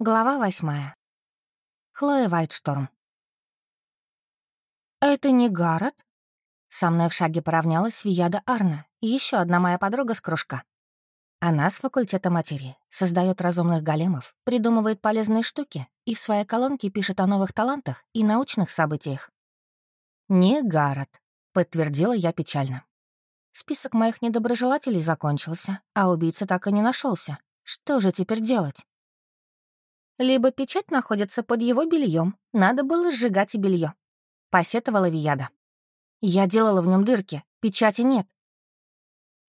Глава восьмая. Хлоя Вайтшторм. «Это не Гаррет?» Со мной в шаге поравнялась Вияда Арна, еще одна моя подруга с кружка. Она с факультета материи, создает разумных големов, придумывает полезные штуки и в своей колонке пишет о новых талантах и научных событиях. «Не Гаррет», — подтвердила я печально. Список моих недоброжелателей закончился, а убийца так и не нашелся. Что же теперь делать? Либо печать находится под его бельем, надо было сжигать и белье. Посетовала Вияда. Я делала в нем дырки, печати нет.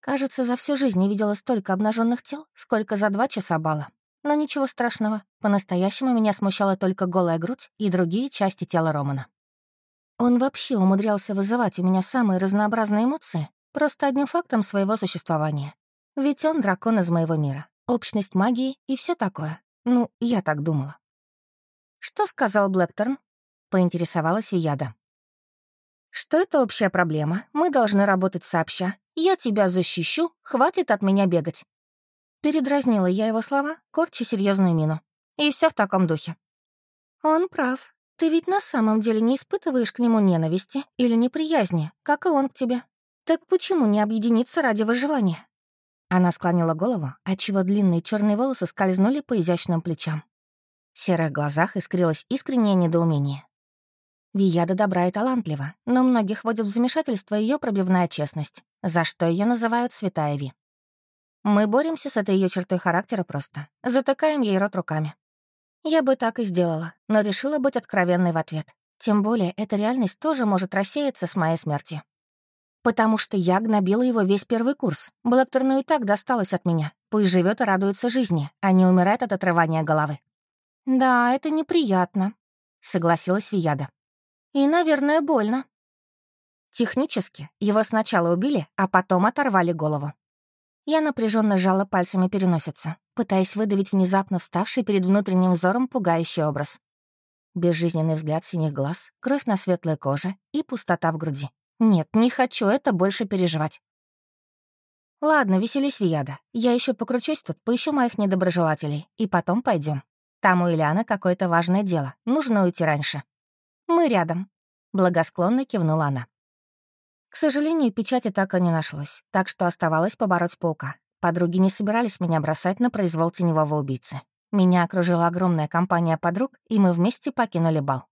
Кажется, за всю жизнь не видела столько обнаженных тел, сколько за два часа бала. Но ничего страшного. По-настоящему меня смущала только голая грудь и другие части тела Романа. Он вообще умудрялся вызывать у меня самые разнообразные эмоции просто одним фактом своего существования. Ведь он дракон из моего мира, общность магии и все такое. Ну, я так думала. «Что сказал Блэкторн?» — поинтересовалась Вияда. «Что это общая проблема? Мы должны работать сообща. Я тебя защищу, хватит от меня бегать». Передразнила я его слова, корча серьезную мину. И все в таком духе. «Он прав. Ты ведь на самом деле не испытываешь к нему ненависти или неприязни, как и он к тебе. Так почему не объединиться ради выживания? Она склонила голову, отчего длинные черные волосы скользнули по изящным плечам. В серых глазах искрилось искреннее недоумение. Вияда добра и талантлива, но многих вводит в замешательство ее пробивная честность, за что ее называют Святая Ви. Мы боремся с этой ее чертой характера просто, затыкаем ей рот руками. Я бы так и сделала, но решила быть откровенной в ответ. Тем более, эта реальность тоже может рассеяться с моей смертью. Потому что я гнобила его весь первый курс. Блэкторну и так досталось от меня. Пусть живет и радуется жизни, а не умирает от отрывания головы. «Да, это неприятно», — согласилась Вияда. «И, наверное, больно». Технически его сначала убили, а потом оторвали голову. Я напряженно сжала пальцами переносицу, пытаясь выдавить внезапно вставший перед внутренним взором пугающий образ. Безжизненный взгляд синих глаз, кровь на светлой коже и пустота в груди. Нет, не хочу это больше переживать. Ладно, веселись, Вияда. Я еще покручусь тут, поищу моих недоброжелателей, и потом пойдем. Там у Ильяны какое-то важное дело, нужно уйти раньше. Мы рядом. Благосклонно кивнула она. К сожалению, печати так и не нашлось, так что оставалось побороть паука. Подруги не собирались меня бросать на произвол теневого убийцы. Меня окружила огромная компания подруг, и мы вместе покинули бал.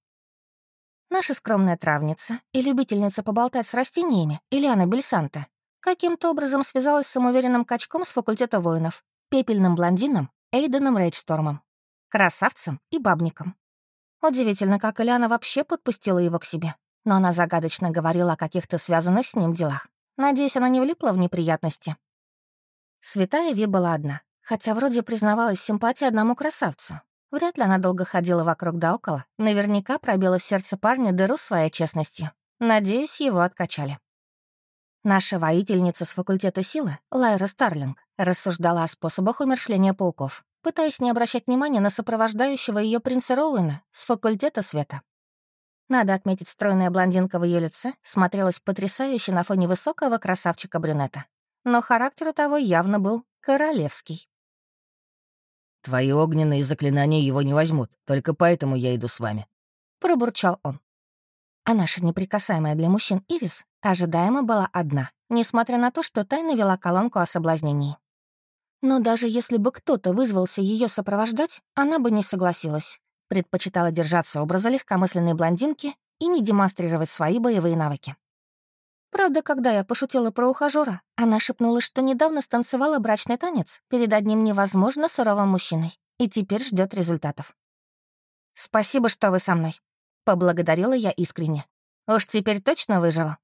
Наша скромная травница и любительница поболтать с растениями, Ильяна Бельсанта, каким-то образом связалась с самоуверенным качком с факультета воинов, пепельным блондином Эйденом Рейдштормом, красавцем и бабником. Удивительно, как Ильяна вообще подпустила его к себе, но она загадочно говорила о каких-то связанных с ним делах. Надеюсь, она не влипла в неприятности. Святая Ви была одна, хотя вроде признавалась в симпатии одному красавцу, Вряд ли она долго ходила вокруг да около. Наверняка пробила в сердце парня дыру своей честностью. Надеюсь, его откачали. Наша воительница с факультета силы, Лайра Старлинг, рассуждала о способах умершления пауков, пытаясь не обращать внимания на сопровождающего ее принца Роуэна с факультета света. Надо отметить, стройная блондинка в ее лице смотрелась потрясающе на фоне высокого красавчика-брюнета. Но характер у того явно был королевский. Твои огненные заклинания его не возьмут, только поэтому я иду с вами», — пробурчал он. А наша неприкасаемая для мужчин Ирис ожидаемо была одна, несмотря на то, что тайно вела колонку о соблазнении. Но даже если бы кто-то вызвался ее сопровождать, она бы не согласилась. Предпочитала держаться образа легкомысленной блондинки и не демонстрировать свои боевые навыки. Правда, когда я пошутила про ухажёра, она шепнула, что недавно станцевала брачный танец перед одним невозможно суровым мужчиной и теперь ждет результатов. «Спасибо, что вы со мной», — поблагодарила я искренне. «Уж теперь точно выживу».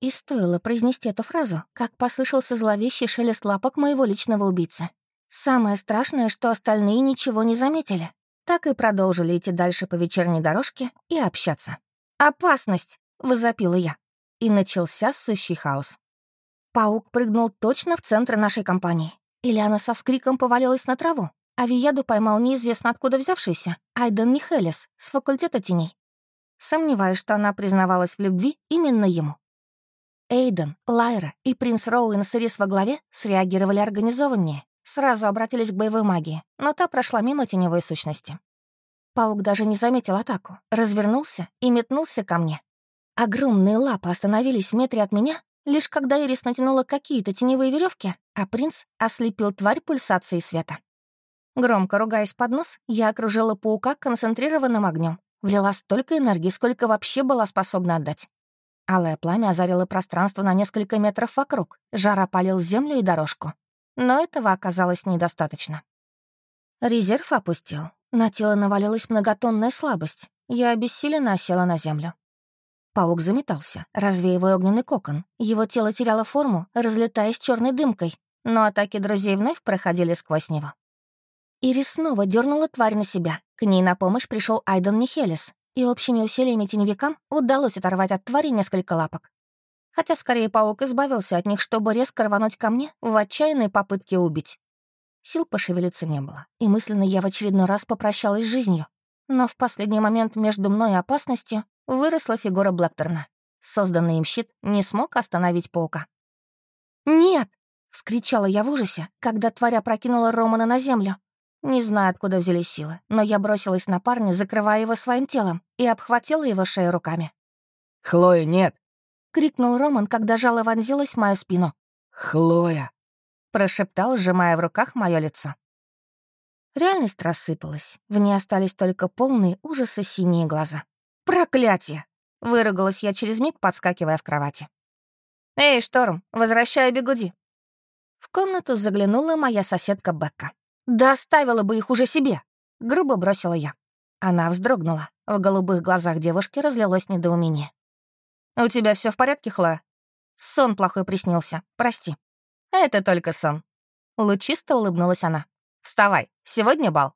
И стоило произнести эту фразу, как послышался зловещий шелест лапок моего личного убийцы. Самое страшное, что остальные ничего не заметили. Так и продолжили идти дальше по вечерней дорожке и общаться. «Опасность!» — возопила я и начался сущий хаос. Паук прыгнул точно в центр нашей компании. Ильяна со вскриком повалилась на траву, а Вияду поймал неизвестно откуда взявшийся Айден Михелес с факультета теней. Сомневаюсь, что она признавалась в любви именно ему. Эйден, Лайра и принц Роуэн с Ирис во главе среагировали организованнее, сразу обратились к боевой магии, но та прошла мимо теневой сущности. Паук даже не заметил атаку, развернулся и метнулся ко мне. Огромные лапы остановились в метре от меня, лишь когда Ирис натянула какие-то теневые веревки, а принц ослепил тварь пульсацией света. Громко ругаясь под нос, я окружила паука концентрированным огнем, влила столько энергии, сколько вообще была способна отдать. Алое пламя озарило пространство на несколько метров вокруг, жар опалил землю и дорожку. Но этого оказалось недостаточно. Резерв опустил. На тело навалилась многотонная слабость. Я обессиленно села на землю. Паук заметался, развеивая огненный кокон. Его тело теряло форму, разлетаясь черной дымкой, но атаки друзей вновь проходили сквозь него. Ирис снова дернула тварь на себя. К ней на помощь пришел Айден Нихелис, и общими усилиями теневикам удалось оторвать от твари несколько лапок. Хотя скорее паук избавился от них, чтобы резко рвануть ко мне в отчаянной попытке убить. Сил пошевелиться не было, и мысленно я в очередной раз попрощалась с жизнью. Но в последний момент между мной и опасностью выросла фигура Блэкторна. Созданный им щит не смог остановить паука. «Нет!» — вскричала я в ужасе, когда тварь опрокинула Романа на землю. Не знаю, откуда взялись силы, но я бросилась на парня, закрывая его своим телом, и обхватила его шею руками. «Хлоя, нет!» — крикнул Роман, когда жало вонзилось в мою спину. «Хлоя!» — прошептал, сжимая в руках мое лицо. Реальность рассыпалась. В ней остались только полные ужаса синие глаза. «Проклятие!» — выругалась я через миг, подскакивая в кровати. «Эй, Шторм, возвращай бегуди!» В комнату заглянула моя соседка Бекка. «Да оставила бы их уже себе!» — грубо бросила я. Она вздрогнула. В голубых глазах девушки разлилось недоумение. «У тебя все в порядке, Хлоя?» «Сон плохой приснился. Прости». «Это только сон». Лучисто улыбнулась она. «Вставай, сегодня бал».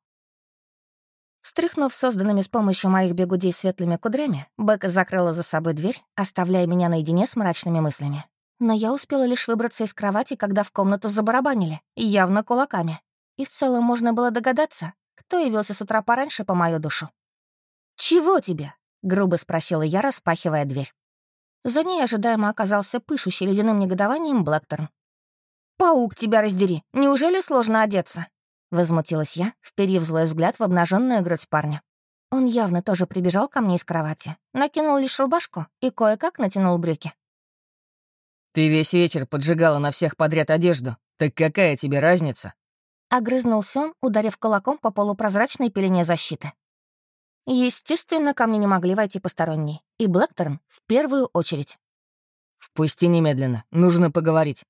Встряхнув созданными с помощью моих бегудей светлыми кудрями, Бека закрыла за собой дверь, оставляя меня наедине с мрачными мыслями. Но я успела лишь выбраться из кровати, когда в комнату забарабанили, явно кулаками и в целом можно было догадаться, кто явился с утра пораньше по мою душу. «Чего тебе?» — грубо спросила я, распахивая дверь. За ней ожидаемо оказался пышущий ледяным негодованием Блэкторн. «Паук, тебя раздери! Неужели сложно одеться?» — возмутилась я, вперив злой взгляд в обнаженную грудь парня. Он явно тоже прибежал ко мне из кровати, накинул лишь рубашку и кое-как натянул брюки. «Ты весь вечер поджигала на всех подряд одежду. Так какая тебе разница?» Огрызнулся он, ударив кулаком по полупрозрачной пелене защиты. Естественно, ко мне не могли войти посторонние. И Блэкторн в первую очередь. «Впусти немедленно. Нужно поговорить».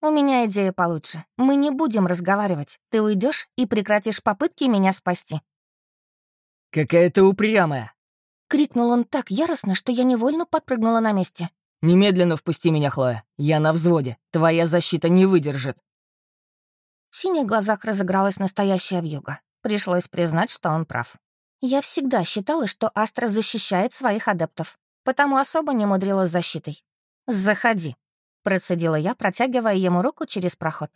«У меня идея получше. Мы не будем разговаривать. Ты уйдешь и прекратишь попытки меня спасти». «Какая ты упрямая!» Крикнул он так яростно, что я невольно подпрыгнула на месте. «Немедленно впусти меня, Хлоя. Я на взводе. Твоя защита не выдержит». В синих глазах разыгралась настоящая вьюга. Пришлось признать, что он прав. Я всегда считала, что Астра защищает своих адептов, потому особо не мудрила с защитой. «Заходи», — процедила я, протягивая ему руку через проход.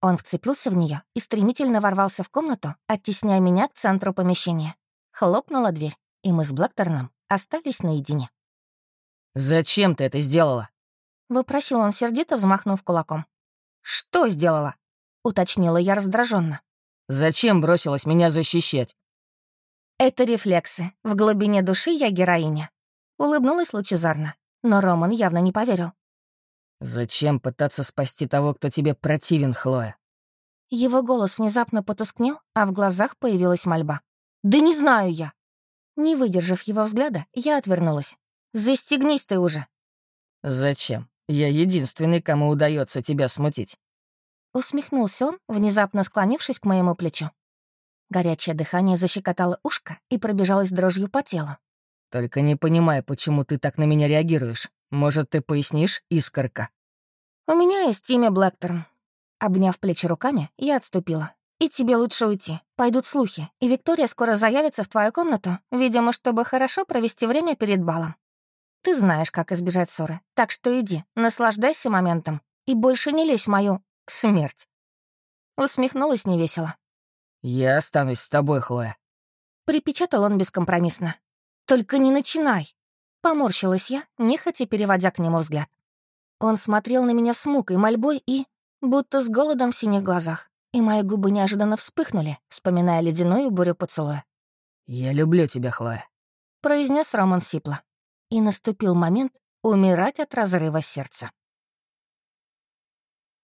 Он вцепился в нее и стремительно ворвался в комнату, оттесняя меня к центру помещения. Хлопнула дверь, и мы с Блэкторном остались наедине. «Зачем ты это сделала?» — выпросил он сердито, взмахнув кулаком. «Что сделала?» — уточнила я раздраженно. «Зачем бросилась меня защищать?» «Это рефлексы. В глубине души я героиня». Улыбнулась лучезарно, но Роман явно не поверил. «Зачем пытаться спасти того, кто тебе противен, Хлоя?» Его голос внезапно потускнел, а в глазах появилась мольба. «Да не знаю я!» Не выдержав его взгляда, я отвернулась. «Застегнись ты уже!» «Зачем? Я единственный, кому удается тебя смутить. Усмехнулся он, внезапно склонившись к моему плечу. Горячее дыхание защекотало ушко и пробежалось дрожью по телу. «Только не понимаю, почему ты так на меня реагируешь. Может, ты пояснишь, искорка?» «У меня есть имя Блэкторн». Обняв плечи руками, я отступила. «И тебе лучше уйти. Пойдут слухи, и Виктория скоро заявится в твою комнату, видимо, чтобы хорошо провести время перед балом. Ты знаешь, как избежать ссоры, так что иди, наслаждайся моментом и больше не лезь в мою Смерть. Усмехнулась невесело. «Я останусь с тобой, Хлоя». Припечатал он бескомпромиссно. «Только не начинай!» Поморщилась я, нехотя переводя к нему взгляд. Он смотрел на меня с мукой, мольбой и... будто с голодом в синих глазах. и мои губы неожиданно вспыхнули, вспоминая ледяную бурю поцелуя. «Я люблю тебя, Хлоя», — произнес Роман сипло. И наступил момент умирать от разрыва сердца.